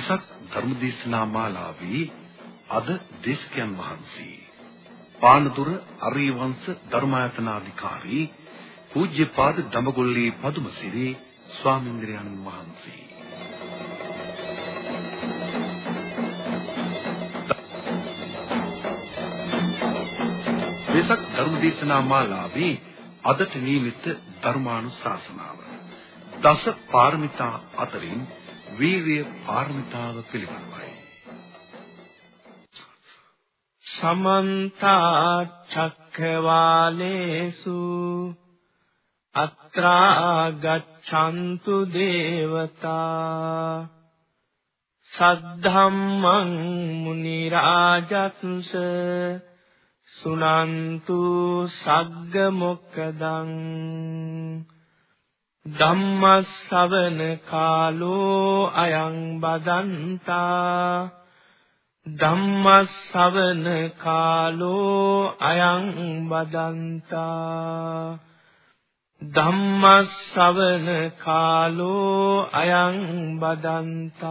වෙසක් ධර්මදේශනා මාලාවේ අද දේශකයන් වහන්සේ. පානදුර අරියවංශ ධර්මායතනාධිකාරී පූජ්‍යපාද දඹගොල්ලේ පදුමසිරි ස්වාමීන්ද්‍රයන් වහන්සේ. වෙසක් ධර්මදේශනා මාලාවේ අදට නියමිත ධර්මානුශාසනාව. දස පාරමිතා අතරින් වීර්ය පාරමිතාව පිළිබඳවයි. සමන්ත චක්කවාලේසු අත්‍රා ගච්ඡන්තු දේවතා සද්ධම්මං මුනි රාජත්ස සුනන්තු සග්ග මොක්කදං ධම්මස්සවන කාලෝ අයං බදන්තා. ධම්මස්සවන කාලෝ අයං බදන්තා. ධම්මස්සවන කාලෝ අයං බදන්තා.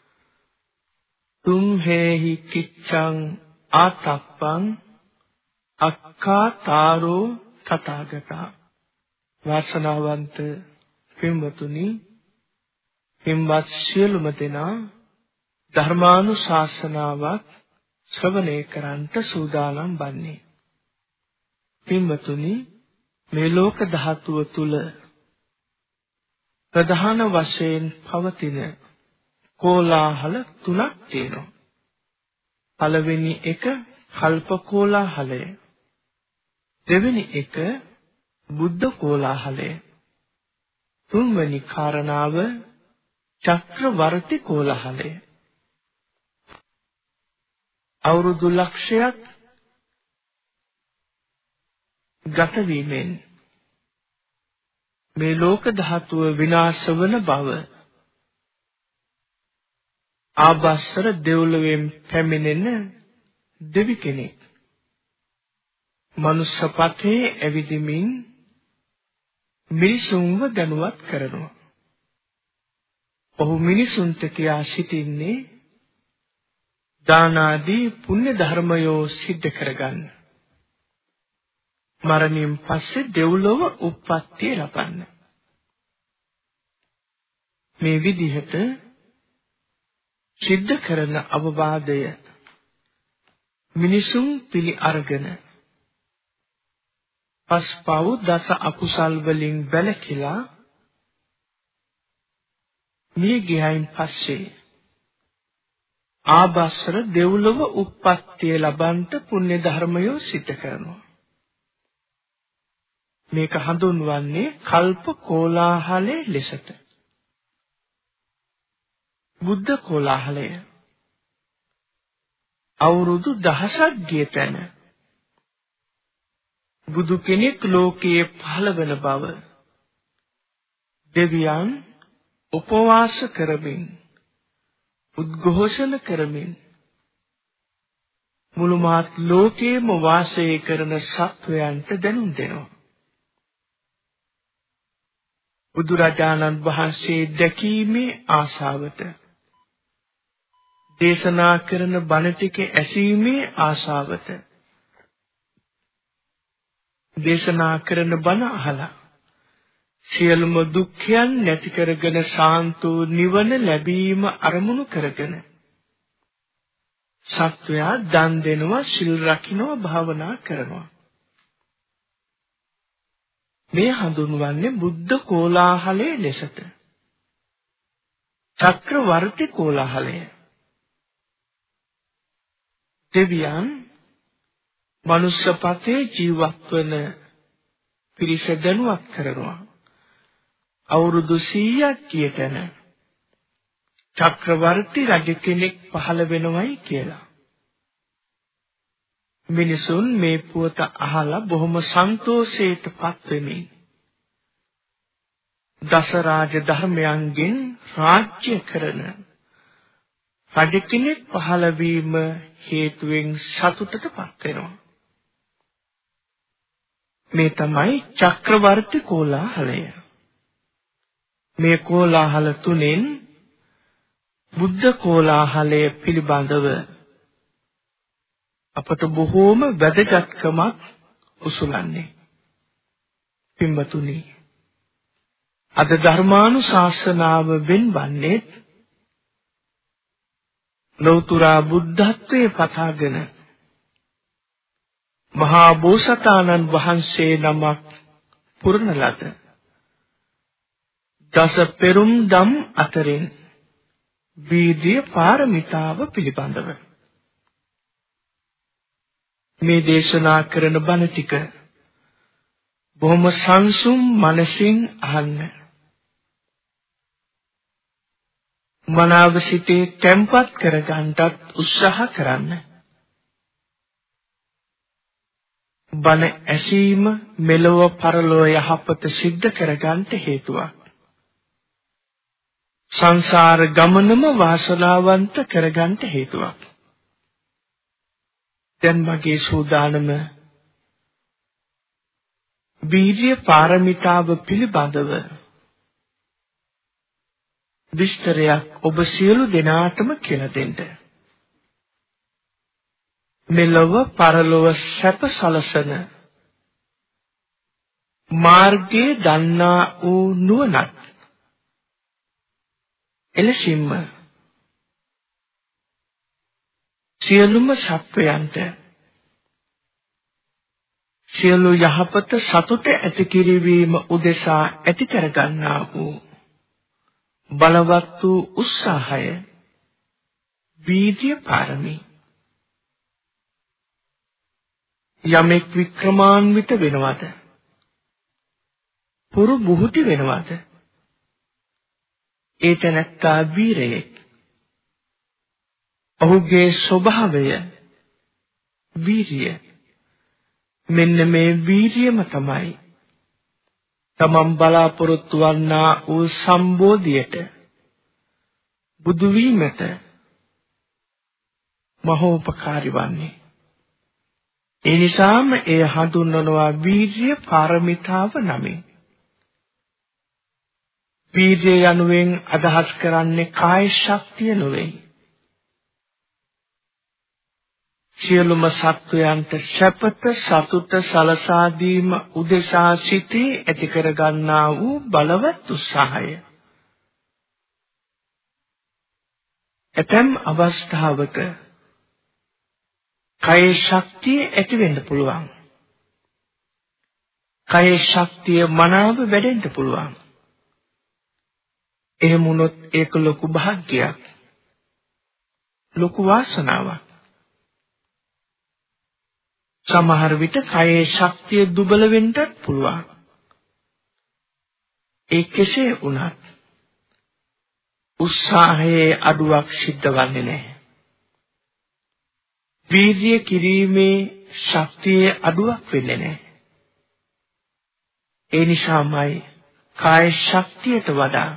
තුම්හෙහි කිච්ඡං ආතප්පං අක්ඛාතාරෝ තථාගතා. වාසනාවන්ත පින්වතුනි පින්වත් සියලුම දෙනා ධර්මානුශාසනාවක් ශ්‍රවණය කරන්ට සූදානම් වන්නේ. පින්වතුනි මේ ලෝක ධාතුව තුල ප්‍රධාන වශයෙන් පවතින කෝලාහල තුනක් තියෙනවා. පළවෙනි එක කල්ප කෝලාහලය. දෙවෙනි එක බුද්ධ කෝලාහලය. තුන්වෙනි කාරණාව චක්‍රවර්ති කෝලාහලය. අවුරුදු ලක්ෂයක් ගත වීමෙන් මේ ලෝක ධාතුව විනාශ වන බව ආබස්සර දෙව්ලොවෙන් පැමිණෙන දෙවි කෙනෙක්. මනුෂ්‍යපතේ ඇවිදිමින් මිනිසුන්ව දැනුවත් කරනවා. ඔහු මිනිසුන්ට කියා සිටින්නේ දාන ආදී පුණ්‍ය ධර්මයෝ සිද්ධ කරගන්න. මරණයෙන් පස්සේ දෙව්ලොව උප්පත්තිය ලබන්න. මේ විදිහට සිද්ධ කරන අවවාදය මිනිසුන් පිළි අරගෙන පස්පව් දස අකුසල් වලින් වැළකීලා මේ ගියයින් පස්සේ ආබස්සර දෙව්ලොව උප්පත්තිය ලබන්ට පුණ්‍ය ධර්මයෝ සිද්ධ කරනවා. මේක හඳුන්වන්නේ කල්ප කෝලාහලයේ ලෙසට. බුද්ධ කොලාහලය. අවුරුදු දහසක් ගිය තැන බුදු කෙනෙක් ලෝකයේ පහළ වෙන බව දෙවියන් උපවාස කරමින් උද්ඝෝෂණ කරමින් මුළු මාත් ලෝකයේම වාසය කරන සත්වයන්ට දැනුම් දෙනවා. බුදුරජාණන් වහන්සේ දැකීමේ ආශාවට දේශනා කරන බණ ටික ඇසීමේ ආශාවට. දේශනා කරන බණ අහලා සියලුම දුක්ඛයන් නැති කරගෙන සාන්තෝ නිවන ලැබීම අරමුණු කරගෙන සත්වයා දන් දෙනවා සිල් රකින්නවා භාවනා කරනවා. මේ හඳුන්වන්නේ බුද්ධ කෝලාහලයේ ලෙසට. චක්‍රවර්ති කෝලාහලය. දෙවියන් මනුෂ්‍යපතේ ජීවත් වන පිරිස දැනුවත් කරනවා. අවුරුදු 100ක් කියතන චක්‍රවර්ති රජ කෙනෙක් පහළ වෙනවයි කියලා. මිනිසුන් මේ පුවත අහලා බොහොම සන්තෝෂයටපත් වෙමින් දසරාජ ධර්මයන්ගෙන් රාජ්‍ය කරන රජ කෙනෙක් පහළ වීම හේතුවෙන් සතුටටපත් වෙනවා. මේ තමයි චක්‍රවර්ති කෝලාහලය. මේ කෝලාහල තුනෙන් බුද්ධ කෝලාහලය පිළිබඳව අපට බොහෝම වැදගත්කමක් උසුලන්නේ. පින්වතුනි අද ධර්මානුශාසනාව වෙන්වන්නේ ලෞතර බුද්ධත්වයේ පතාගෙන මහා බෝසතාණන් වහන්සේ නමක් පුරන ලද දස පෙරුම් දම් අතරින් වීර්ය පාරමිතාව පිළිබඳව මේ දේශනා කරන බණ ටික බොහොම සංසුම් මනසින් අහන්න. මනාව සිටේ තැම්පත් කරගන්නටත් උත්සාහ කරන්න. බණ ඇසීම මෙලොව පරලොව යහපත සිද්ධ කරගන්නට හේතුවක්. සංසාර ගමනම වාසනාවන්ත කරගන්නට හේතුවක්. දැන් මගේ සූදානම වීර්ය පාරමිතාව පිළිබඳව විස්තරයක් ඔබ සියලු දෙනාටම කියලා දෙන්න. මෙලොව පරලොව සැප සලසන මාර්ගයේ දන්නා වූ නුවණක් එලෙසින්ම සියලුම සත්වයන්ට සියලු යහපත සතුට ඇති කිරීම උදෙසා ඇති කරගන්නා වූ බලවත් වූ උත්සාහය වීර්ය පාරමී. යමෙක් වික්‍රමාන්විත වෙනවද? පුරු බුහුටි වෙනවද? ඒත නැත්තා වීරයෙක්. ඔහුගේ ස්වභාවය වීරිය. මෙන්න මේ වීරියම තමයි තමන් බලාපොරොත්තු වන්නා වූ සම්බෝධියට බුදු වීමට මහෝපකාරී වන්නේ. ඒ නිසාම එය හඳුන්වනවා වීර්ය පාරමිතාව නමින්. වීර්ය යනුවෙන් අදහස් කරන්නේ කාය ශක්තිය නොවේ සියලුම සත්වයන්ට සැපත සතුට සලසා දීම උදෙසා සිටී ඇති කර ගන්නා වූ බලවත් උත්සාහය. ඇතැම් අවස්ථාවක කය ශක්තිය ඇති වෙන්න පුළුවන්. කය ශක්තිය මනාව වැඩෙන්න පුළුවන්. එහෙම වුණොත් ඒක ලොකු භාග්‍යයක්. ලොකු වාසනාවක්. සමහර විට කයේ ශක්තිය දුබල වෙන්නත් පුළුවන්. ඒ කෙසේ වුණත් උත්සාහයේ අඩුවක් සිද්ධ වෙන්නේ නැහැ. වීර්ය කිරීමේ ශක්තියේ අඩුවක් වෙන්නේ නැහැ. ඒ නිසාමයි කාය ශක්තියට වඩා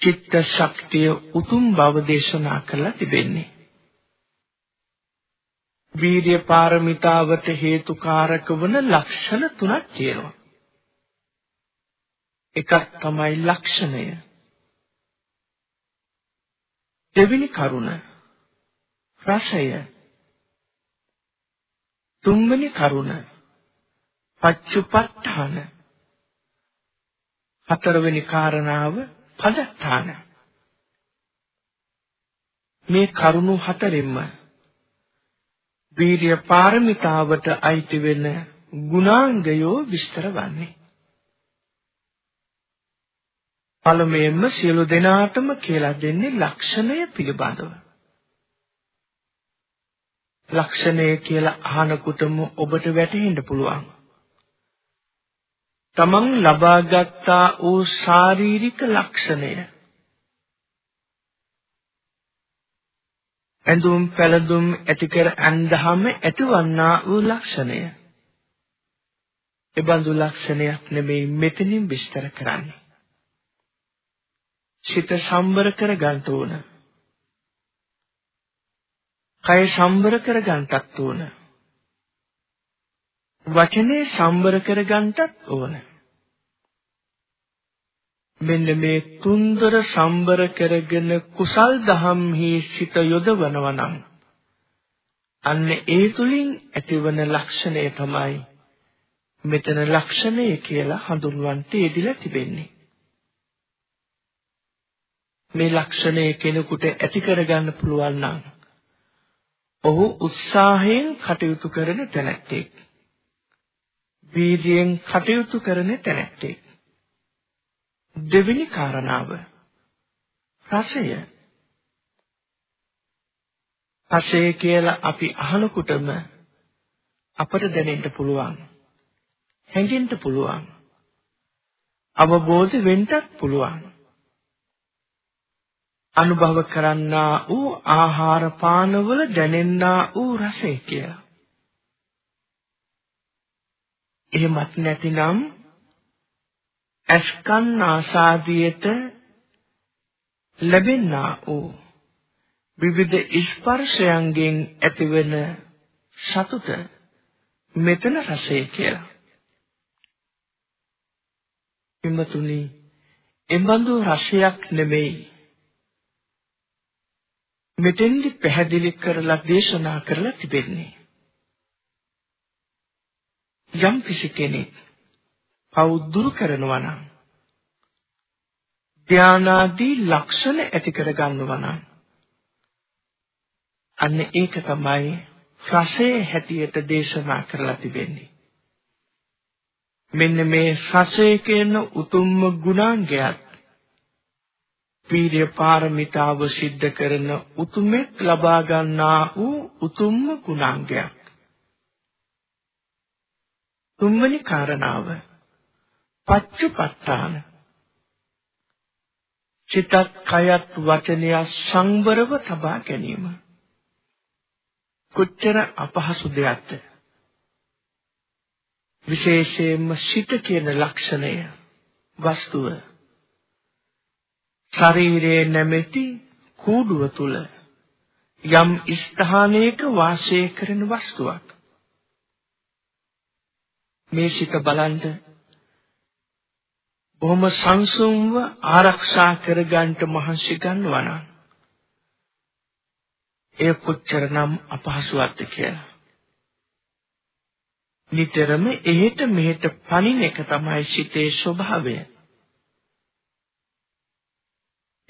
චිත්ත ශක්තිය උතුම් බව දේශනා කරලා තිබෙන්නේ. වීර්ය පාරමිතාවට හේතුකාරක වන ලක්ෂණ තුනක් තියෙනවා. එකක් තමයි ලක්ෂණය. දෙවෙනි කරුණ රසය. තුන්වෙනි කරුණ පච්චුපට්ඨාන. හතරවෙනි කාරණාව පදත්තාන. මේ කරුණු හතරෙන්ම වීර්ය පාරමිතාවට අයිති වෙන ගුණාංගයෝ විස්තර වන්නේ. පළමුවෙන්ම සියලු දෙනාටම කියලා දෙන්නේ ලක්ෂණය පිළිබඳව. ලක්ෂණය කියලා අහනකොටම ඔබට වැටහෙන්න පුළුවන්. තමන් ලබාගත්තා වූ ශාරීරික ලක්ෂණය ඇඳුම් පැළඳුම් ඇති කර අන්දහම ඇතිවන්නා වූ ලක්ෂණය. එබඳු ලක්ෂණයක් නෙමෙයි මෙතනින් විස්තර කරන්නේ. සිත සම්බර කර ගන්න ඕන. කය සම්බර කර ගන්නටත් ඕන. වචනේ සම්බර කර ගන්නටත් ඕන. මෙන්න මේ තුන්දර සම්බර කරගෙන කුසල් දහම්හි සිත යොදවනවා නම් අන්න ඒ තුලින් ඇතිවන ලක්ෂණය තමයි මෙතන ලක්ෂණය කියලා හඳුන්වන්නට යෙදිලා තිබෙන්නේ. මේ ලක්ෂණය කෙනෙකුට ඇති කරගන්න පුළුවන් නම් ඔහු උත්සාහයෙන් කටයුතු කරන තැනැත්තෙක්. වීර්යයෙන් කටයුතු කරන තැනැත්තෙක්. දෙවෙනි කාරණාව. රසය. රසය කියලා අපි අහනකොටම අපට දැනෙන්න පුළුවන්. හැඟෙන්න පුළුවන්. අවබෝධ වෙන්නත් පුළුවන්. අනුභව කරන්නා වූ ආහාර පානවල දැනෙන්නා වූ රසය කියලා. එහෙමත් නැතිනම් අස්කන් ආසාදියට ලැබෙනා වූ විවිධ ස්පර්ශයන්ගෙන් ඇතිවන සතුට මෙතන රසය කියලා. එමතුනි එබඳු රසයක් නෙමෙයි මෙතෙන්දි පැහැදිලි කරලා දේශනා කරලා තිබෙන්නේ. යම් කිසි කෙනෙක් පව් දුරු කරනවා නම් ධානාදී ලක්ෂණ ඇති කර ගන්නවා නම් අන්න ඒක තමයි රසයේ හැටියට දේශනා කරලා තිබෙන්නේ. මෙන්න මේ රසය කියන උතුම්ම ගුණාංගයත් වීර්ය පාරමිතාව સિદ્ધ කරන උතුමෙක් ලබා ගන්නා වූ උතුම්ම ගුණාංගයක්. තුන්වෙනි කාරණාව පච්චුපට්ඨාන චිතත් කයත් වචනය සංවරව තබා ගැනීම. කොච්චර අපහසු දෙයක්ද? විශේෂයෙන්ම සිත කියන ලක්ෂණය වස්තුව. ශරීරයේ නැමැති කූඩුව තුල යම් ස්ථානයක වාසය කරන වස්තුවක්. මේ සිත බලන්න බොහොම සංසුන්ව ආරක්ෂා කරගන්න මහන්සි ගන්නවා නම් ඒ කොච්චරනම් අපහසුවක්ද කියලා. නිතරම එහෙට මෙහෙට පණින එක තමයි සිතේ ස්වභාවය.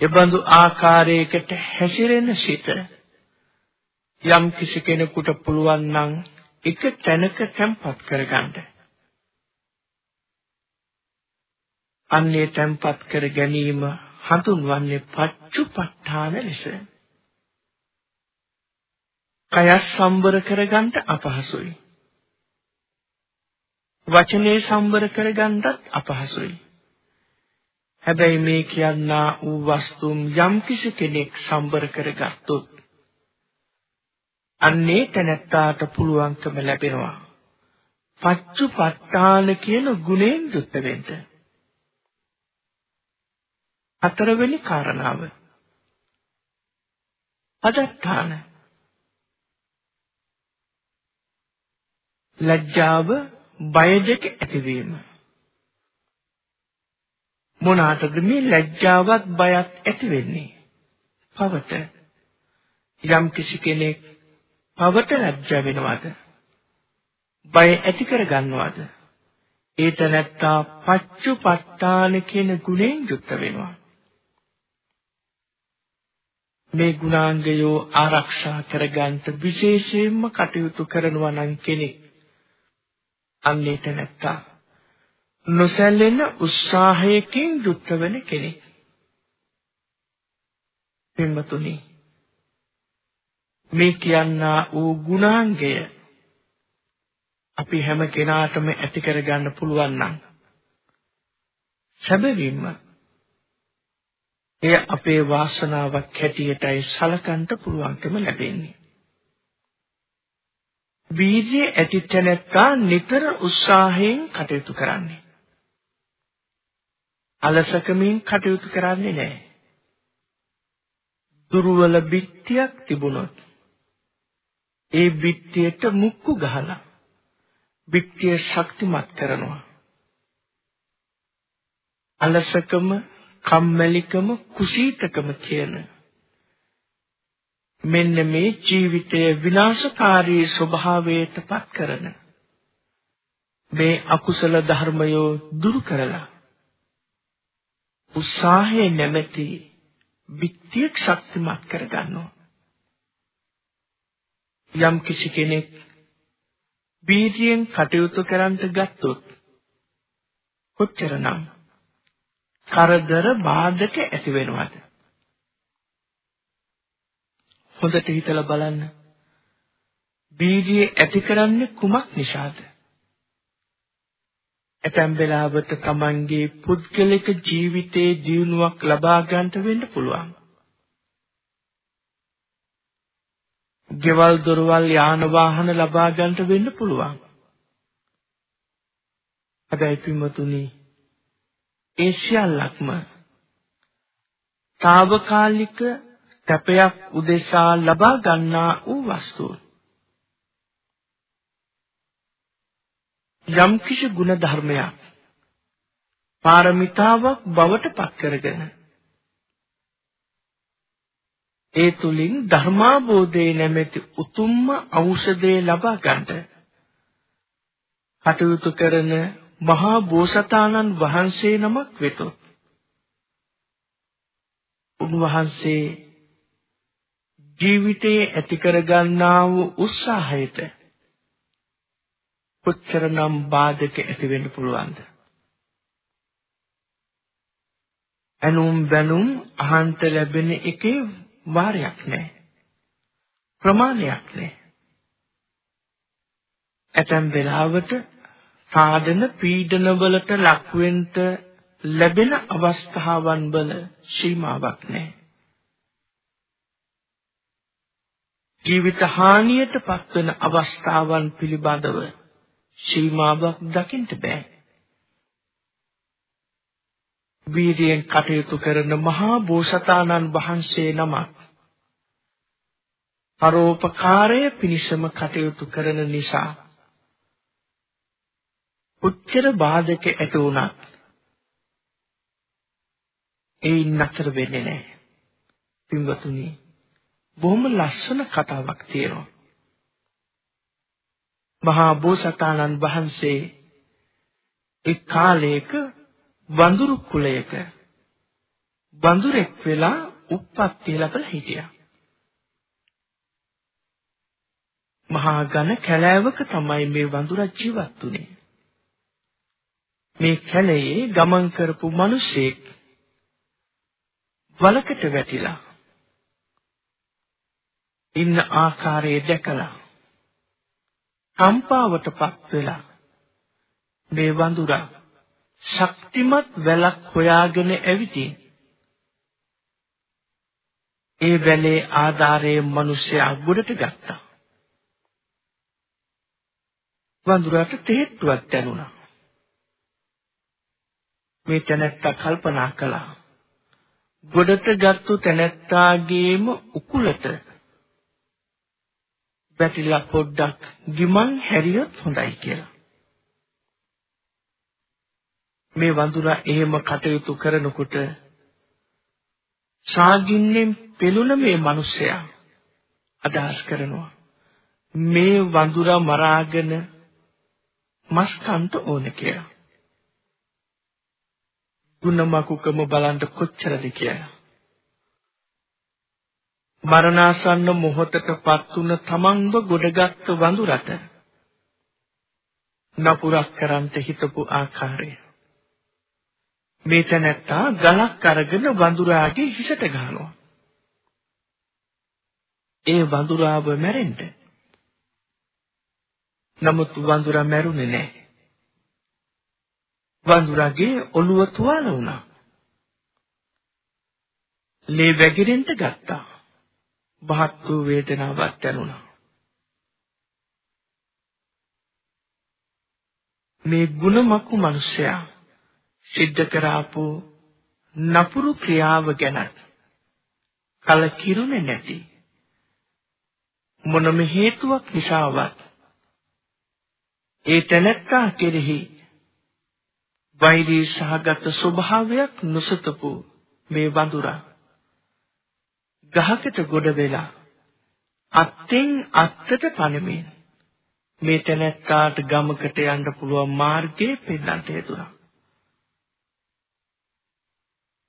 එබඳු ආකාරයකට හැසිරෙන සිත යම් කිසි කෙනෙකුට පුළුවන් නම් එක තැනක තැම්පත් කරගන්න. අන්නේ තැම්පත් කර ගැනීම හඳුන්වන්නේ පච්චුපට්ඨාන ලෙස. කය සම්බර කරගන්න අපහසුයි. වචනේ සම්බර කරගන්නත් අපහසුයි. හැබැයි මේ කියන්නා වූ වස්තුම් යම් කිසි කෙනෙක් සම්බර කරගත්තොත් අන්නේ තැනැත්තාට පුළුවන්කම ලැබෙනවා. පච්චුපට්ඨාන කියන ගුණයෙන් යුක්ත වෙන්න. හතරවෙනි කාරණාව. පදත්තාන. ලැජ්ජාව බය දෙක ඇතිවීම. මොනකටද මේ ලැජ්ජාවත් බයත් ඇති වෙන්නේ? පවට. යම් කිසි කෙනෙක් පවට ලැජ්ජා වෙනවද? බය ඇති කර ගන්නවද? ඒත නැත්තා පච්චුපට්ඨාන කියන ගුණයෙන් යුක්ත වෙනවා. මේ ගුණාංගයෝ ආරක්ෂා කරගන්න විශේෂයෙන්ම කටයුතු කරනවා නම් කෙනෙක් අන්නේට නැත්තා නොසැලෙන උත්සාහයකින් යුක්ත වෙන කෙනෙක්. පින්වතුනි මේ කියන්නා වූ ගුණාංගය අපි හැම කෙනාටම ඇති කරගන්න පුළුවන් නම් සැබවින්ම එය අපේ වාසනාවක් හැටියටයි සලකන්න පුළුවන්කම ලැබෙන්නේ. වීර්යය ඇති තැනැත්තා නිතර උත්සාහයෙන් කටයුතු කරන්නේ. අලසකමින් කටයුතු කරන්නේ නැහැ. දුර්වල බිත්තියක් තිබුණොත් ඒ බිත්තියට මුක්කු ගහලා බිත්තිය ශක්තිමත් කරනවා. අලසකම, කම්මැලිකම, කුසීතකම කියන. මෙන්න මේ ජීවිතයේ විනාශකාරී ස්වභාවයට පත් කරන. මේ අකුසල ධර්මයෝ දුරු කරලා උත්සාහයේ නැමැති විත්‍ය ශක්තිමත් කරගන්නවා. යම් කිසි කෙනෙක් බීජයෙන් කටයුතු කරන්ට ගත්තොත් කොච්චරනම් කරදර බාධක ඇති වෙනවද? හොඳට හිතලා බලන්න. බීජය ඇති කරන්නේ කුමක් නිසාද? ඇතැම් වෙලාවට තමන්ගේ පුද්ගලික ජීවිතයේ දියුණුවක් ලබා ගන්නට වෙන්න පුළුවන්. ගෙවල් දොරවල් යාන වාහන ලබා ගන්නට වෙන්න පුළුවන්. හැබැයි පින්වතුනි ඒ සියල්ලක්ම తాවකාලික තැපයක් උදෙසා ලබා ගන්නා වූ වස්තුන්. යම් කිසි ගුණ ධර්මයක් පාරමිතාවක් බවට පත් කරගෙන ඒ තුලින් ධර්මාබෝධයේ නැමැති උතුම්ම ඖෂධය ලබා ගන්නට කටයුතු කරන මහා බෝසතාණන් වහන්සේ නමක් වෙතොත් උන්වහන්සේ ජීවිතයේ ඇති කරගන්නා වූ උත්සාහයට කොච්චරනම් බාධක ඇති වෙන්න පුළුවන්ද? අනුම් බැනුම් අහන්ත ලැබෙන එකේ වාරයක් නැහැ. ප්‍රමාණයක් නැහැ. ඇතැම් වෙලාවට සාධන පීඩන වලට ලක්වෙන්න ලැබෙන අවස්ථාවන් වල සීමාවක් නැහැ. ජීවිත හානියට පත්වන අවස්ථාවන් පිළිබඳව සීමාවක් දකින්න බෑ. වීර්යයෙන් කටයුතු කරන මහා බෝසතාණන් වහන්සේ නමක් පරෝපකාරය පිණිසම කටයුතු කරන නිසා උච්චර බාධක ඇති වුණත් ඒ නතර වෙන්නේ නැහැ. පින්වතුනි බොහොම ලස්සන කතාවක් තියෙනවා. මහා බෝසතාණන් වහන්සේ එක් කාලයක වඳුරු කුලයක වඳුරෙක් වෙලා උප්පත්තිය ලැබලා හිටියා. මහා ඝන කැලෑවක තමයි මේ වඳුරා ජීවත් වුනේ. මේ කැලේ ගමන් කරපු මිනිසෙක් වලකට වැටිලා ඉන්න ආකාරය දැකලා කම්පාවටපත් වෙලා මේ වඳුරා ශක්තිමත් වැලක් හොයාගෙන ඇවිදින් ඒ වැලේ ආධාරයේ මිනිස්සයා ගොඩට ගත්තා. වඳුරාට තේට්ටුවක් දැනුණා. මේ තැනැත්තා කල්පනා කළා. ගොඩට ගත්තු තැනැත්තාගේම උකුලට බැටිලා පොඩ්ඩක් ගිමන් හැරියොත් හොඳයි කියලා. මේ වඳුරා එහෙම කටයුතු කරනකොට ශාගින්නෙන් පෙළුණ මේ මිනිසයා අදහස් කරනවා මේ වඳුරා මරාගෙන මස් කන්ට ඕන කියලා. ගුණමකුකම බලන්න කොච්චරද කියලා. මරණාසන්න මොහොතටපත් වුණ තමන්ව ගොඩගත් වඳුරට නපුරක් කරන්ට හිතපු ආකාරය මේ තැනැත්තා ගලක් අරගෙන වඳුරාගේ හිසට ගහනවා. ඒ වඳුරාව මැරෙන්න. නමුත් වඳුරා මැරුණේ නැහැ. වඳුරාගේ ඔළුව තුවාල වුණා. ලේ වැగిරෙන්න ගත්තා. බහත් වූ වේදනාවක් දැනුණා. මේ ගුණමකු මිනිසයා සිද්ධ කරාපු නපුරු ක්‍රියාව ගැන කලකිරුනේ නැති මොනම හේතුවක් නිසාවත් ඒ තැනැත්තා කෙරෙහි වෛරී සහගත ස්වභාවයක් නොසතපු මේ වඳුරා ගහකට ගොඩ වෙලා අත්ෙන් අත්තට පණමින් මේ තැනැත්තාට ගමකට යන්න පුළුවන් මාර්ගය පෙන්වන්නට යෙදුණා.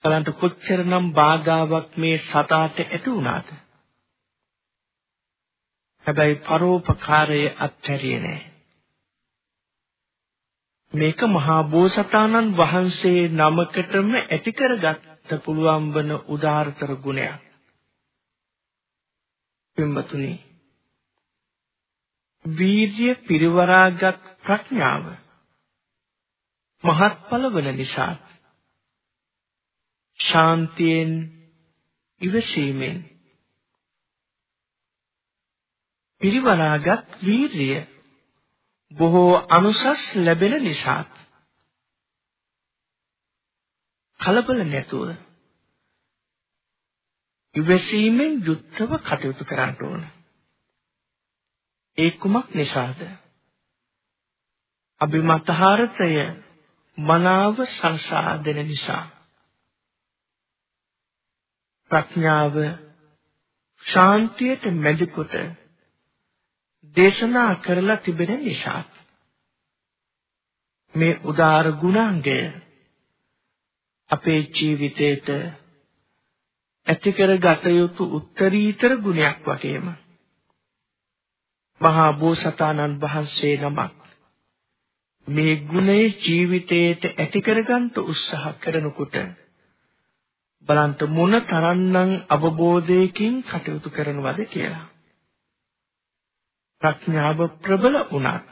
බලන්න කොච්චරනම් බාධාවක් මේ සතාට ඇති වුණාද? හැබැයි පරෝපකාරයේ අත්හැරියේ නැහැ. මේක මහා බෝසතාණන් වහන්සේ නමකටම ඇති කරගත්ත පුළුවන් වන උදාාරතර ගුණයක්. පින්වතුනි වීර්ය පිරිවරාගත් ප්‍රඥාව මහත්ඵල වන නිසා ශාන්තියෙන් ඉවසීමෙන් පිරිවරාගත් වීර්ය බොහෝ අනුසස් ලැබෙන නිසා කලබල නැතුව ඉවසීමෙන් යුක්තව කටයුතු කරන්න ඕන. ඒ කුමක් නිසාද? අභිමතහාරතය මනාව සංසාදන නිසා. ප්‍රඥාව ශාන්තියට මැදිකොට දේශනා කරලා තිබෙන නිසා මේ උදාර ගුණාංගය අපේ ජීවිතේට ඇති කරගත යුතු උත්තරීතර ගුණයක් වගේම මහා බෝසතාණන් වහන්සේ නමක් මේ ගුණය ජීවිතයට ඇති කරගන්න උත්සාහ කරනකොට බලන්ත මොන තරම්නම් අවබෝධයකින් කටයුතු කරනවද කියලා. ප්‍රඥාව ප්‍රබල වුණත්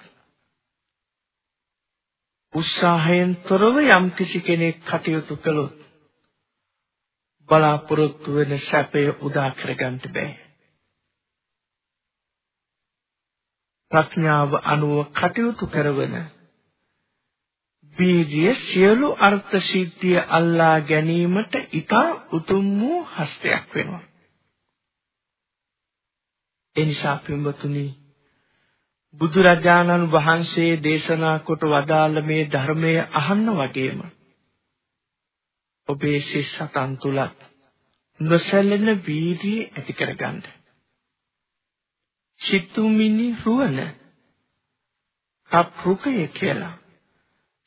උත්සාහයෙන් තොරව යම් කිසි කෙනෙක් කටයුතු කළොත් බලාපොරොත්තු වෙන සැපය උදා කරගන්න බෑ. ප්‍රඥාව අනුව කටයුතු කරවන වීර්ය සියලු අර්ථ සිද්ධිය අල්ලා ගැනීමට ඊටා උතුම් වූ හස්තයක් වෙනවා. එනිසා පින්වතුනි බුදුරජාණන් වහන්සේ දේශනා කොට වදාළ මේ ධර්මය අහන්න වගේම ඔබේ සිස්සතන් තුලත් නොසැලෙන වීර්යය ඇති කරගන්න. සිතුමිනි රුවන කප්රුකය කියලා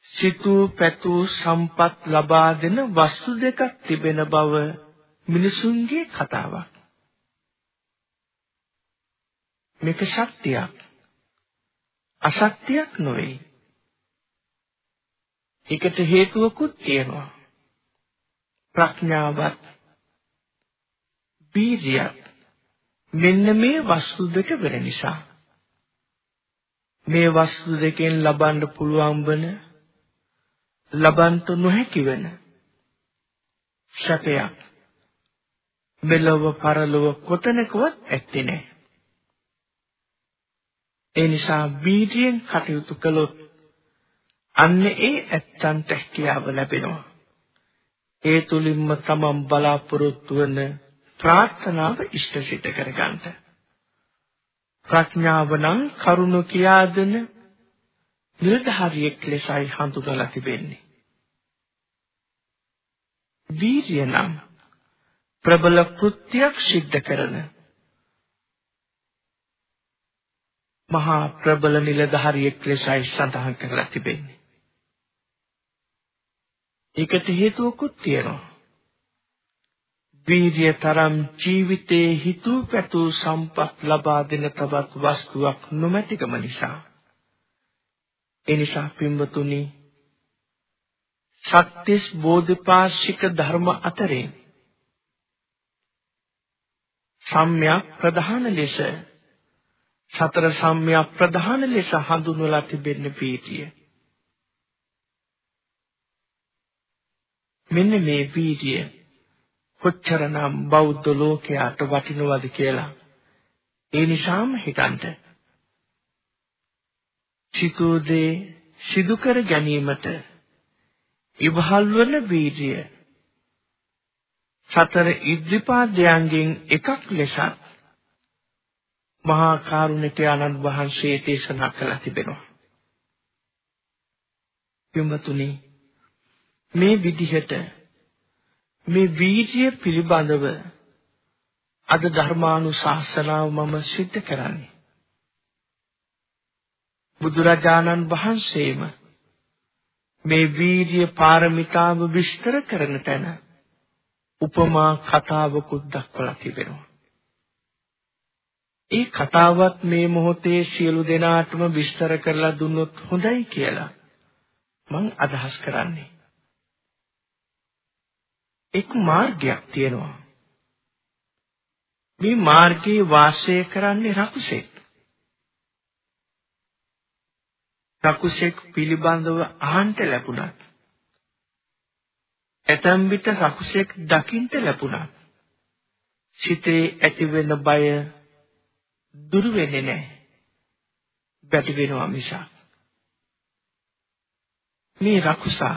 සිතූ පැතූ සම්පත් ලබා දෙන වස්තු දෙකක් තිබෙන බව මිනිසුන්ගේ කතාවක්. මේක ශක්තියක්. අශක්තියක් නොවේ. ඒකට හේතුවකුත් තියෙනවා. ප්‍රඥාවත් වීර්යයත් මෙන්න මේ වස්තු දෙක වෙන නිසා මේ වස්තු දෙකෙන් ලබන්න පුළුවන් වන ලබන්ත නොහැකි වෙන සැපයක් මෙලොව පරලොව කොතැනකවත් ඇත්තේ නැහැ. ඒ නිසා වීර්යයෙන් කටයුතු කළොත් අන්න ඒ ඇත්තන්ට හැකියාව ලැබෙනවා. ඒ තුලින්ම තමන් බලාපොරොත්තු වන ප්‍රාර්ථනාව ඉෂ්ට සිත කරගන්න. ප්‍රඥාව නම් කරුණ කියා දෙන නිර්ධාරියෙක් ලෙසයි හඳුනලා තිබෙන්නේ. වීර්ය නම් ප්‍රබල කෘත්‍යයක් සිද්ධ කරන මහා ප්‍රබල නිලධාරියෙක් ලෙසයි සඳහන් කරලා තිබෙන්නේ. ඒකට හේතුවකුත් තියෙනවා. වීර්ය තරම් ජීවිතයේ හිතූ පැතූ සම්පත් ලබා දෙන තවත් වස්තුවක් නොමැතිකම නිසා. ඒ නිසා පින්වතුනි සත්‍තිස් බෝධිපාශික ධර්ම අතරින් සම්‍යක් ප්‍රධාන ලෙස සතර සම්‍යක් ප්‍රධාන ලෙස හඳුන්වලා තිබෙන්නේ පීතිය. මෙන්න මේ වීර්යය කොච්චරනම් බෞද්ධ ලෝකයට වටිනවද කියලා ඒ නිසාම හිතන්ට සිතෝදේ සිදු කර ගැනීමට ඉවහල් වන වීර්ය සතර ඉද්ධිපාදයන්ගෙන් එකක් ලෙසත් මහා කරුණික ආනන්ද වහන්සේ දේශනා කළා තිබෙනවා. පින්වතුනි මේ විදිහට මේ වීර්ය පිළිබඳව අද ධර්මානුශාසනාව මම සිද්ධ කරන්නේ. බුදුරජාණන් වහන්සේම මේ වීර්ය පාරමිතාව විස්තර කරන තැන උපමා කතාවකුත් දක්වලා තිබෙනවා. ඒ කතාවත් මේ මොහොතේ සියලු දෙනාටම විස්තර කරලා දුන්නොත් හොඳයි කියලා මම අදහස් කරන්නේ. එක් මාර්ගයක් තියෙනවා. මේ මාර්ගයේ වාසය කරන්නේ රකුසෙක්. රකුසෙක් පිළිබඳව අහන්න ලැබුණත් ඇතම් විට රකුසෙක් දකින්න ලැබුණත් සිතේ ඇතිවෙන බය දුරු වෙන්නේ නැහැ. බැටි වෙනවා මිසක්. මේ රකුසා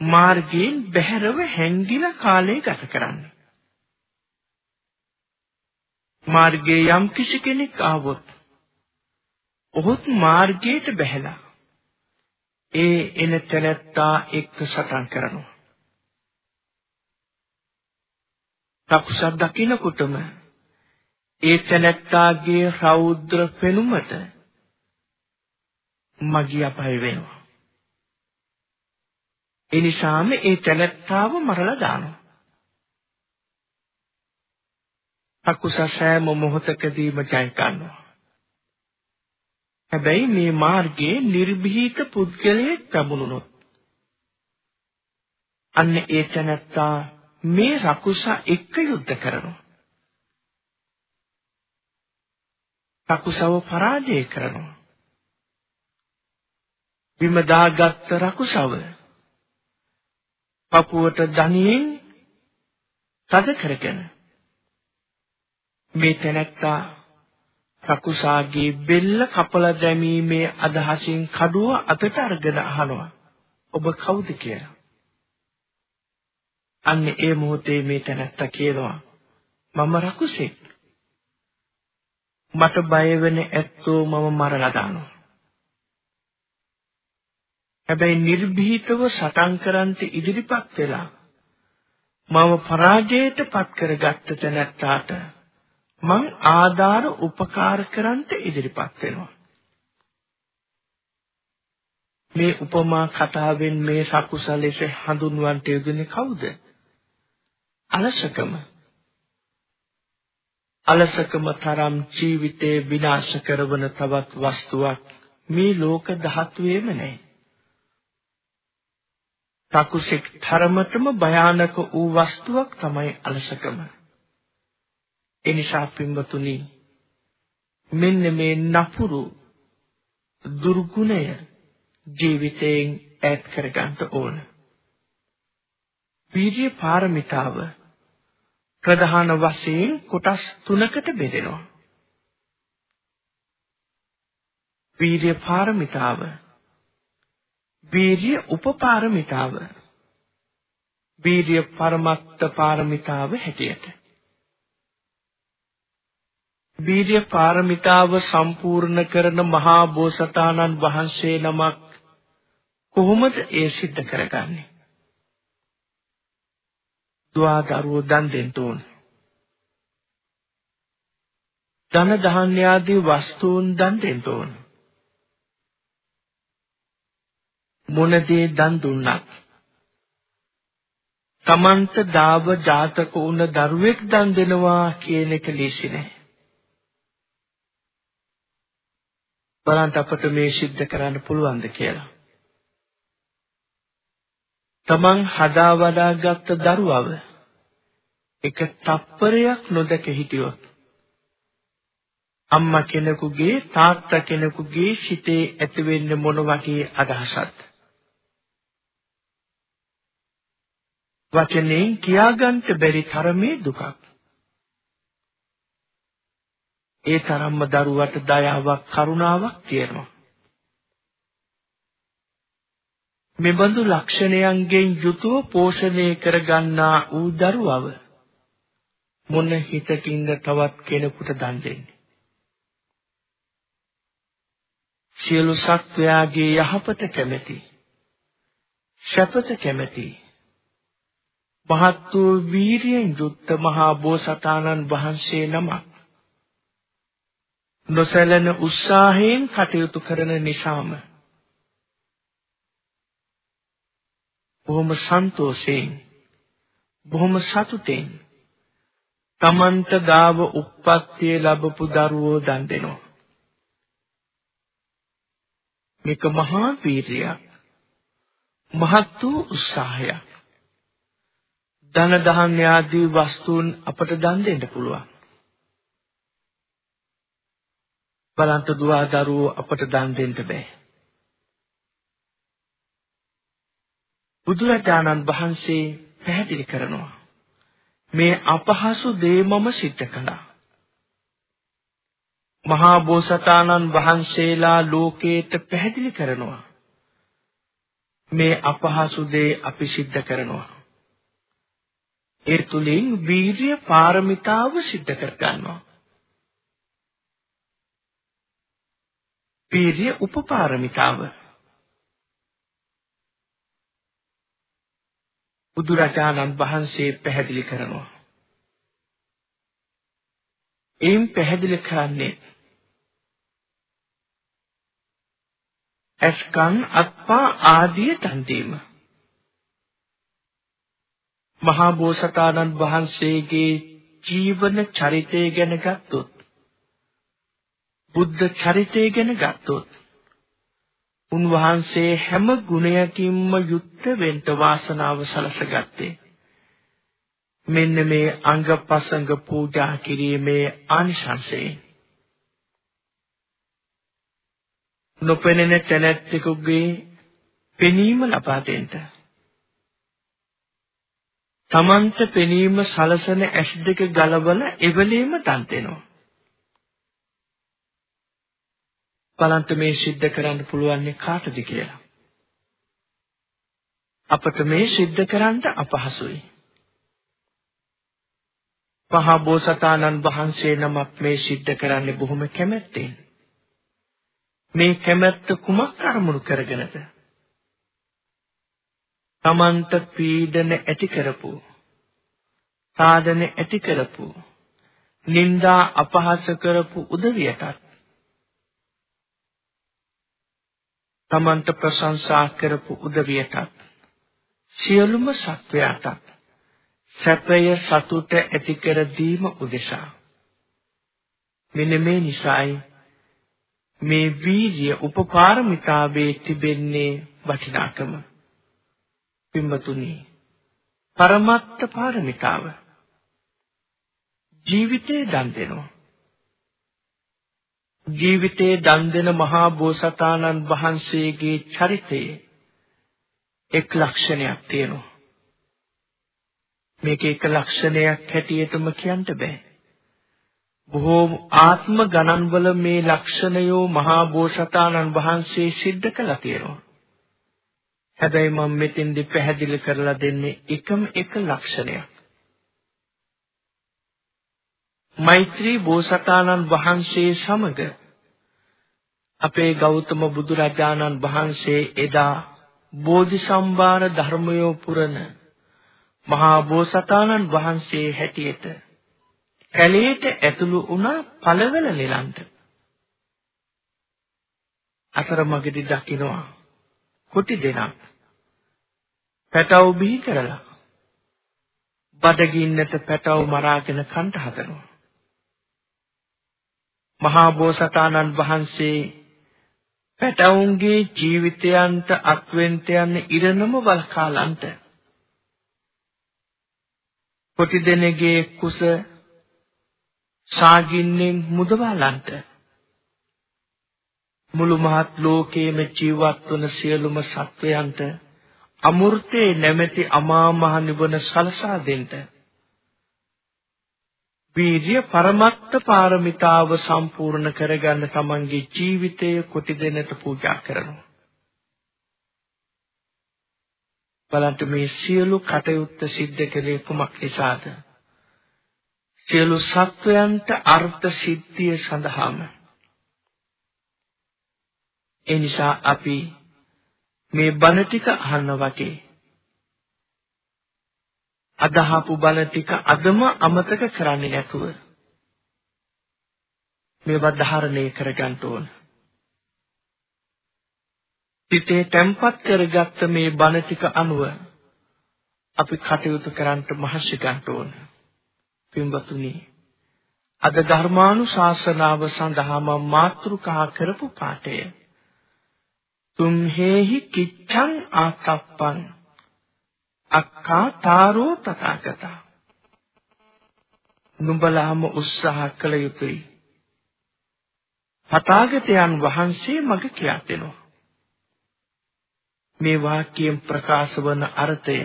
මාර්ගයෙන් බැහැරව හැංගිලා කාලය ගත කරන්නේ. මාර්ගයේ යම් කිසි කෙනෙක් ආවොත් ඔහුත් මාර්ගයට බැහැලා ඒ එන තැනැත්තා එක්ක සටන් කරනවා. රකුසක් දකින්නකොටම ඒ තැනැත්තාගේ රෞද්‍ර පෙනුමට මගිය අපය වෙනවා. ඒ නිසාම ඒ තැනැත්තාව මරලා දානවා. අකුසල සෑම මොහොතකදීම ජය ගන්නවා. හැබැයි මේ මාර්ගයේ නිර්භීත පුද්ගලයෙක් ලැබුණොත් අන්න ඒ තැනැත්තා මේ රකුස එක්ක යුද්ධ කරනවා. රකුසව පරාජය කරනවා. බිම දාගත් රකුසව පපුවට දණියෙන් තද කරගෙන මේ තැනැත්තා රකුසාගේ බෙල්ල කපලා දැමීමේ අදහසින් කඩුව අතට අරගෙන අහනවා ඔබ කවුද කියලා. අන්න ඒ මොහොතේ මේ තැනැත්තා කියනවා මම රකුසෙක්. මට බය වෙන ඇත්තෝ මම මරලා දානවා. හැබැයි නිර්භීතව සටන් කරන්ට ඉදිරිපත් වෙලා මම පරාජයට පත් කරගත්ත තැනැත්තාට මං ආධාර උපකාර කරන්ට ඉදිරිපත් වෙනවා. මේ උපමා කතාවෙන් මේ සකුසලෙස හඳුන්වන්නට යෙදුනේ කවුද? අලසකම. අලසකම තරම් ජීවිතේ විනාශ කරන තවත් වස්තුවක් මේ ලෝක ධාතුවේම නැහැ. තකුසෙක් තරමටම භයානක වූ වස්තුවක් තමයි අලසකම. එනිසා පින්වතුනි මෙන්න මේ නපුරු දුර්ගුණය ජීවිතයෙන් ඈත් කරගන්න ඕන. වීර්ය පාරමිතාව ප්‍රධාන වශයෙන් කොටස් තුනකට බෙදෙනවා. වීර්ය පාරමිතාව වීර්ය උපපාරමිතාව වීර්ය පරමත්ත පාරමිතාව හැටියට වීර්ය පාරමිතාව සම්පූර්ණ කරන මහා බෝසතාණන් වහන්සේ නමක් කොහොමද ඒ සිද්ධ කරගන්නේ? දුආදරුවෝ දන් දෙන්න ඕන. ධන ධාන්‍ය ආදී වස්තුන් දන් දෙන්න ඕන. මොන දේ දන් දුන්නත් තමන්ට දාව ජාතක වුණ දරුවෙක් දන් දෙනවා කියන එක ලේසි නෑ. බලන්න අපට මේ සිද්ධ කරන්න පුළුවන්ද කියලා. තමන් හදා වඩාගත් දරුවව එක තප්පරයක් නොදක හිටියොත් අම්මා කෙනෙකුගේ තාත්තා කෙනෙකුගේ සිතේ ඇතිවෙන්නේ මොන වගේ අදහසක්ද වචනෙන් කියාගන්න බැරි තරමේ දුකක්. ඒ තරම්ම දරුවට දයාවක් කරුණාවක් තියෙනවා. මෙබඳු ලක්ෂණයන්ගෙන් යුතුව පෝෂණය කරගන්නා ඌ දරුවව මොන හිතකින්ද තවත් කෙනෙකුට දන් දෙන්නේ? සියලු සත්වයාගේ යහපත කැමැති ශපත කැමැති මහත් වූ වීරියෙන් යුක්ත මහා බෝසතාණන් වහන්සේ නමක් නොසැලෙන උත්සාහයෙන් කටයුතු කරන නිසාම බොහොම සන්තෝෂයෙන් බොහොම සතුටෙන් තමන්ට ගාව උප්පත්තිය ලැබපු දරුවෝ දන් දෙනවා. මේක මහා වීරියක් මහත් වූ උත්සාහයක්. ධන දහම් ආදී වස්තුන් අපට දන් දෙන්න පුළුවන්. බලන්ත දුවා දරුවෝ අපට දන් දෙන්න බෑ. බුදුරජාණන් වහන්සේ පැහැදිලි කරනවා මේ අපහසු දේ මම සිද්ධ කළා. මහා බෝසතාණන් වහන්සේලා ලෝකේට පැහැදිලි කරනවා. මේ අපහසු දේ අපි සිද්ධ කරනවා. ඒ තුලින් වීර්ය පාරමිතාව සිද්ධ කර ගන්නවා. වීර්ය උපපාරමිතාව බුදුරජාණන් වහන්සේ පැහැදිලි කරනවා. එයින් පැහැදිලි කරන්නේ අස්කන් අත්පා ආදී දන් දීම. මහා බෝසතාණන් වහන්සේගේ ජීවන චරිතය ගැන ගත්තොත් බුද්ධ චරිතය ගැන ගත්තොත් උන්වහන්සේ හැම ගුණයකින්ම යුක්ත වෙන්න වාසනාව සලසගත්තේ. මෙන්න මේ අංගපසංග පූජා කිරීමේ ආනිශංසයෙන්. නොපෙනෙන තැනැත්තෙකුගේ පෙනීම ලබා දෙන්න. තමන්ට පෙනීම සලසන ඇස් දෙක ගලවල එවලීම තන් දෙනවා. බලන්න මේ සිද්ධ කරන්න පුළුවන් කාටද කියලා. අපට මේ සිද්ධ කරන්න අපහසුයි. මහා බෝසතාණන් වහන්සේ නමක් මේ සිද්ධ කරන්නේ බොහොම කැමැත්තෙන්. මේ කැමැත්ත කුමක් අරමුණු කරගෙනද? තමන්ට පීඩන ඇති කරපු, සාධන ඇති කරපු, නිന്ദා අපහාස කරපු උදවියටත් තමන්ට ප්‍රශංසා කරපු උදවියටත් සියලුම සත්වයාටත් සැපය සතුට ඇති කර දීම උදෙසා. මෙන්න මේ නිසායි මේ වීර්ය උපකාරමිතාවේ තිබෙන්නේ වටිනාකම. පින්වතුනි පරමත්ත පාරමිතාව. ජීවිතේ දන් දෙනවා. ජීවිතේ දන් දෙන මහා බෝසතාණන් වහන්සේගේ චරිතයේ එක් ලක්ෂණයක් තියෙනවා. මේක එක ලක්ෂණයක් හැටියටම කියන්න බෑ. බොහෝ ආත්ම ගණන්වල මේ ලක්ෂණයෝ මහා බෝසතාණන් වහන්සේ සිද්ධ කළා තියෙනවා. හැබැයි මම මෙතෙන්දි පැහැදිලි කරලා දෙන්නේ එකම එක ලක්ෂණයක්. මෛත්‍රී බෝසතාණන් වහන්සේ සමග අපේ ගෞතම බුදුරජාණන් වහන්සේ එදා බෝධිසම්භාර ධර්මයෝ පුරන මහා බෝසතාණන් වහන්සේ හැටියට කැලේට ඇතුළු වුණ පළවැල නිලන්ට. අතරමඟදී දකින්නවා කුටි දෙනක් පැටව බිහි කරලා බඩගින්නට පැටව මරාගෙන කන්ට හදනවා. මහා බෝසතාණන් වහන්සේ පැටවුන්ගේ ජීවිතයන්ට අත්වෙන්ට යන ඉරණම වල්කාලන්ට කොටි දෙනෙගේ කුස සාගින්නෙන් මුදවාලන්ට. මුළු මහත් ලෝකයේම ජීවත් වන සියලුම සත්වයන්ට අමෘතේ නැමැති අමා මහ නිවන සලසා දෙන්න වීර්ය පරමත්ත පාරමිතාව සම්පූර්ණ කරගන්න තමන්ගේ ජීවිතය කොටි දෙන්නට පූජා කරනවා බලන්න මේ සියලු කටයුත්ත සිද්ධ කළේ කුමක් නිසාද? සියලු සත්වයන්ට අර්ථ සිද්ධිය සඳහාම. ඒ නිසා අපි මේ බණ ටික අහන්න වගේ අදහපු බණ ටික අදම අමතක කරන්නේ නැතුව මේවා ධාරණය කරගන්න ඕන. සිතේ තැම්පත් කරගත්ත මේ බණ ටික අනුව අපි කටයුතු කරන්න මහසි ගන්න ඕන. පින්වතුනි අද ධර්මානුශාසනාව සඳහා මම මාතෘකා කරපු පාඩය තුම්හෙහි කිච්ඡං ආතප්පං අක්ඛා තාරෝ තථාගතා. නුඹලාම උත්සාහ කළ යුතුයි. තථාගතයන් වහන්සේ මග කියා දෙනවා. මේ වාක්‍යයෙන් ප්‍රකාශ වන අර්ථය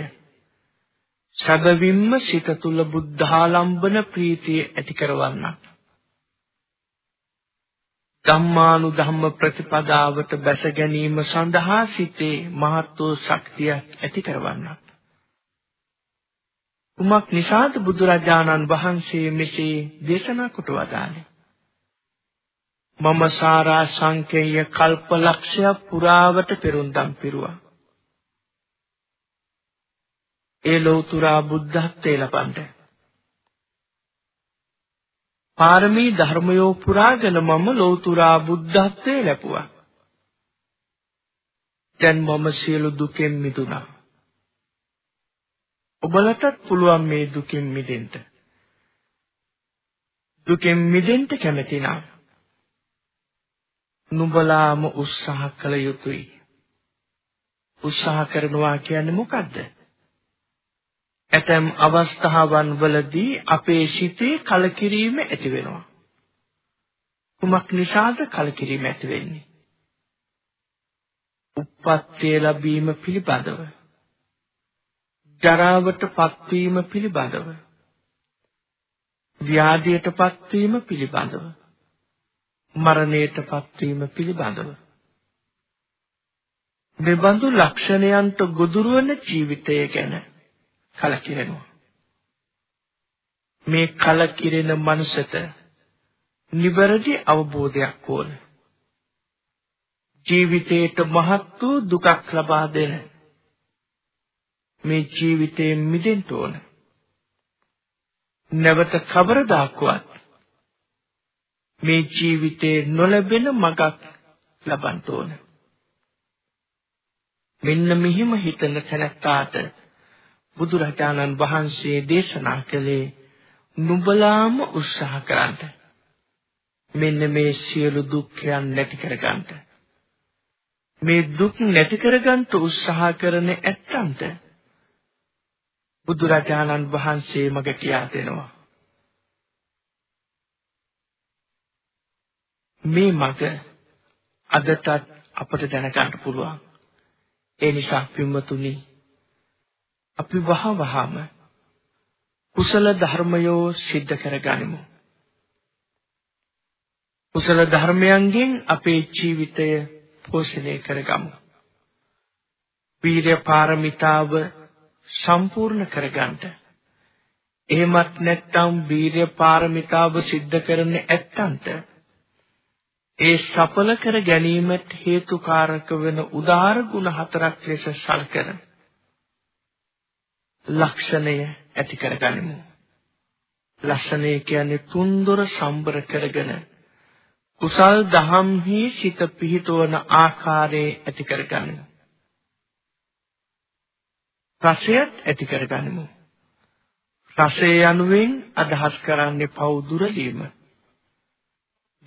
සැබවින්ම සිත තුල බුද්ධාලම්බන ප්‍රීතිය ඇති කරවන්නක් ධම්මානු ධම්ම ප්‍රතිපදාවට බැස ගැනීම සඳහා සිතේ මහත් වූ ශක්තියක් ඇති කරවන්නක් උමක් නිසාද බුදුරජාණන් වහන්සේ මෙසේ දේශනා කොට වදාළේ මම සාරා සංකේය කල්පලක්ෂය පුරාවට පෙරුම්දම් පිරුවා ඒ ලෞතුරා බුද්ධත්වයේ ලබන්න. පාරමී ධර්මයෝ පුරාගෙන මම ලෞතුරා බුද්ධත්වයේ ලැබුවා. දැන් මම සියලු දුකෙන් මිදුණා. ඔබලටත් පුළුවන් මේ දුකින් මිදෙන්න. දුකෙන් මිදෙන්න කැමති නම් නුඹලාම උත්සාහ කළ යුතුයි. උත්සාහ කරනවා කියන්නේ මොකද්ද? ඇතැම් අවස්ථාවන් වලදී අපේ සිතේ කලකිරීම ඇති වෙනවා. කුමක් නිසාද කලකිරීම ඇති වෙන්නේ? උප්පත්තිය ලැබීම පිළිබඳව ජරාවට පත්වීම පිළිබඳව ව්‍යාධියට පත්වීම පිළිබඳව මරණයට පත්වීම පිළිබඳව මෙබඳු ලක්ෂණයන්ට ගොදුරු වන ජීවිතය ගැන කලකිරෙනවා. මේ කලකිරෙන මනසට නිවැරදි අවබෝධයක් ඕන. ජීවිතයට මහත් වූ දුකක් ලබා දෙන මේ ජීවිතයෙන් මිදෙන්න ඕන. නැවත කවරදාකවත් මේ ජීවිතේ නොලැබෙන මගක් ලබන්න ඕන. මෙන්න මෙහිම හිතන තැනට බුදුරජාණන් වහන්සේ දේශනා කළේ නුඹලාම උත්සාහ කරන්න. මෙන්න මේ සියලු දුක්ඛයන් නැති කරගන්න. මේ දුක් නැති කරගන්න උත්සාහ කරන ඇත්තන්ට බුදුරජාණන් වහන්සේ මග කියා දෙනවා. මේ මග අදටත් අපට දැනගන්න පුළුවන්. ඒ නිසා පින්වතුනි අපි වහවහම කුසල ධර්මයෝ සිද්ධ කරගනිමු. කුසල ධර්මයන්ගෙන් අපේ ජීවිතය පෝෂණය කරගමු. වීර්ය පාරමිතාව සම්පූර්ණ කරගන්නට. එහෙමත් නැත්නම් වීර්ය පාරමිතාව સિદ્ધ කරන ඇත්තන්ට ඒ සඵල කර ගැනීමට හේතුකාරක වෙන උදාර ගුණ හතරක් ලෙස සැලකෙන ලක්ෂණය ඇති කරගනිමු. ලක්ෂණය කියන්නේ තුන්දොර සම්බර කරගෙන කුසල් දහම්හි සිත පිහිටවන ආකාරයේ ඇති කරගනිමු. රසයත් ඇති කරගනිමු. රසය යනුවෙන් අදහස් කරන්නේ පව් දුරලීම.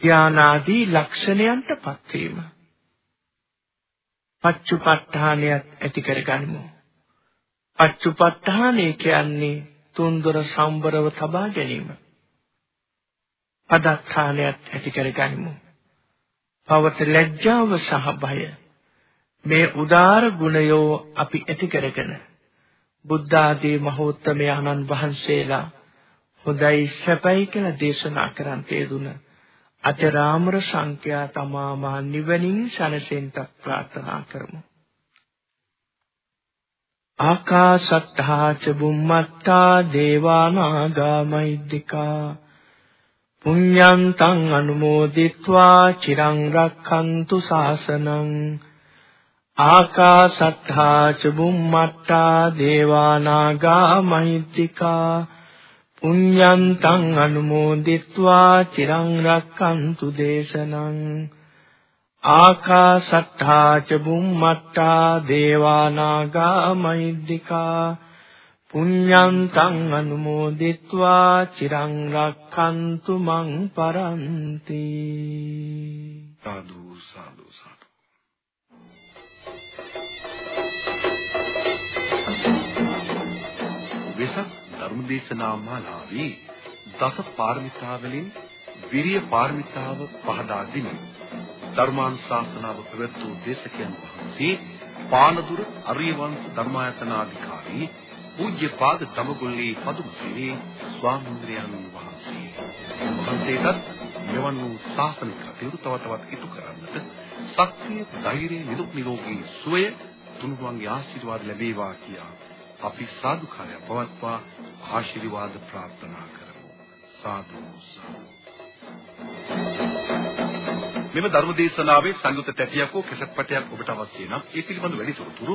ධානාදී ලක්ෂණයන්ටපත් වීම. පච්චුපට්ඨානයත් ඇති කරගනිමු. අච්චුපට්ඨානය කියන්නේ තුන්දොර සම්බරව තබා ගැනීම. පදත්තානයත් ඇති කර ගනිමු. පවට ලැජ්ජාව සහ බය මේ උදාර ගුණයෝ අපි ඇති කරගෙන බුද්ධ ආදී මහෝත්තමයන්න් වහන්සේලා හොඳයි සැපයි කියලා දේශනා කරන් තේදුන අචරාමර සංඛ්‍යා තමාමා නිවනින් සැනසෙන්නත් ප්‍රාර්ථනා කරමු. ආකාශත්තා ච බුම්මත්තා දේවානාගා මහිද්దికා පුඤ්ඤන්තං අනුමෝදිත්වා චිරං රක්ඛන්තු ශාසනං ආකාසත්තා චුම්මත්තා දේවානාගා මහිත්‍තිකා පුඤ්ඤන්තං අනුමෝදිත්වා චිරං රක්칸තු දේශනං ආකාසත්තා චුම්මත්තා දේවානාගා මහිත්‍තිකා පුඤ්ඤන්තං අනුමෝදිත්වා චිරං රක්칸තු මං පරන්ති සාදු සාදු සාදු වෙසක් ධර්මදේශනා මාලාවේ දස පාරමිතා වලින් විරිය පාරමිතාව පහදා දෙමින් ධර්මානුශාසනාව පැවැත්වූ දේශකයන් වහන්සේ පානදුර අරියවංශ ධර්මායතනාධිකාරී පූජ්‍යපාද දමගොල්ලේ පදුමසිරි ස්වාමීන් වහන්සේ. වහන්සේටත් මෙවන් වූ ශාසනික කටයුතු තව තවත් ඉටු කරන්නට ශක්තිය, ධෛර්යය, නිරුක් නිරෝගී සුවය තුනුරුවන්ගේ ආශිර්වාද ලැබේවා කියා අපි සාදුකාරය පවත්වා ආශිර්වාද ප්‍රාර්ථනා කරමු. සාදු සාදු මෙම ධර්ම දේශනාවේ සංයුත තැටියක් හෝ කෙසට් පටයක් ඔබට අවශ්‍ය නම් ඒ පිළිබඳ වැඩි තොරතුරු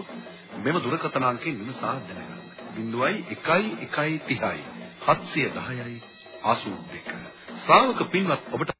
මෙම දුරකථන අංකයෙන් විමසා දැනගන්න. 01 1 30 710යි 82. ශ්‍රාවක පින්වත් ඔබට